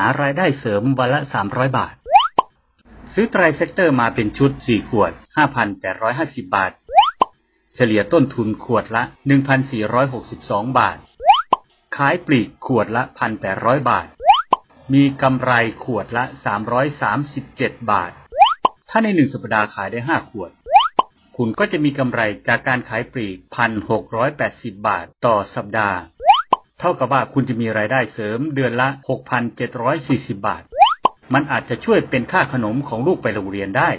ารายได้เสริมวันละ 300 บาท ซื้อ Tri-Factor มาเป็นชุด 4 ขวด 5,850 บาท เฉลี่ยต้นทุนขวดละ 1,462 บาท ขายปลีกขวดละ 1,800 บาท มีกำไรขวดละ 337 บาท ถ้าในหนึ่งสัปดาห์ขายได้ 5 ขวด คุณก็จะมีกำไรจากการขายปลีก 1,680 บาทต่อสัปดาห์ เท่ากับว่าคุณจะมีรายได้เสริมเดือนละ 6,740 บาท มันอาจจะช่วยเป็นค่าขนมของลูกไปโรงเรียนได้